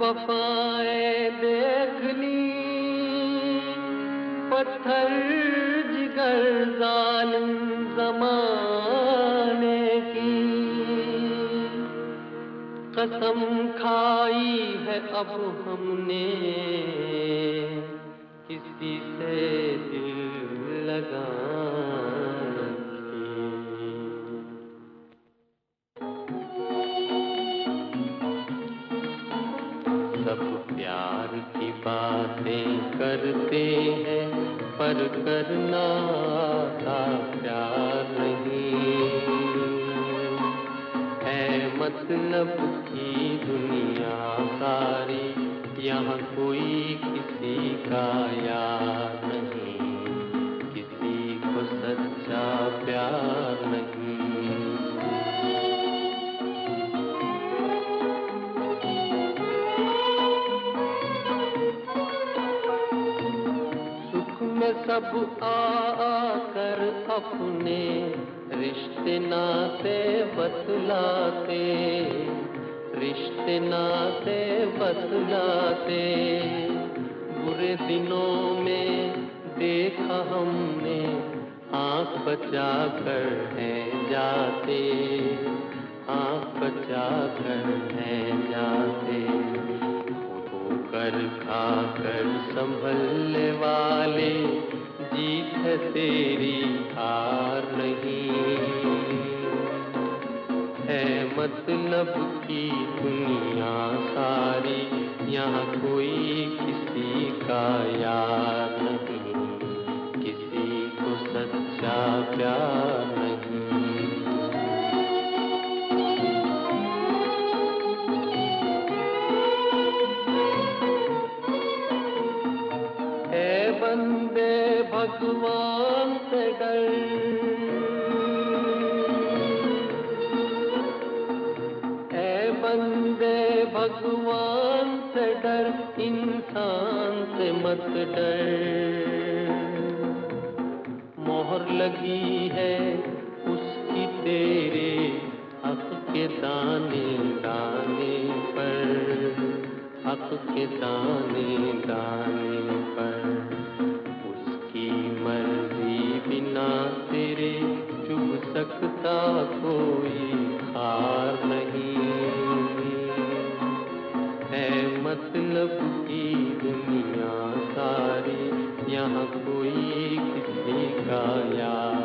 वफाएँ देख पत्थर जिगर जालिम जमाने की। कसम खाई है अब हमने। सब प्यार की बातें करते हैं, पर करना था प्यार नहीं। है मतलब की दुनिया सारी, यहाँ कोई किसी का यार सब आकर अपने रिश्ते नाते बतलाते, रिश्ते नाते बतलाते। बुरे दिनों में देखा हमने, आँख बचा कर है जाते, आँख बचा कर है कर संभलने वाले जीत तेरी हार नहीं। है मतलब की दुनिया सारी, यहाँ कोई किसी का यार नहीं। किसी को सच्चा प्यार बंदे भगवान से डर है बंदे भगवान से डर इंसान से मत डर। मोहर लगी है उसकी तेरे हक के दाने दाने पर। हक के दाने दाने पर। की दुनिया सारी यहाँ कोई किसी का यार।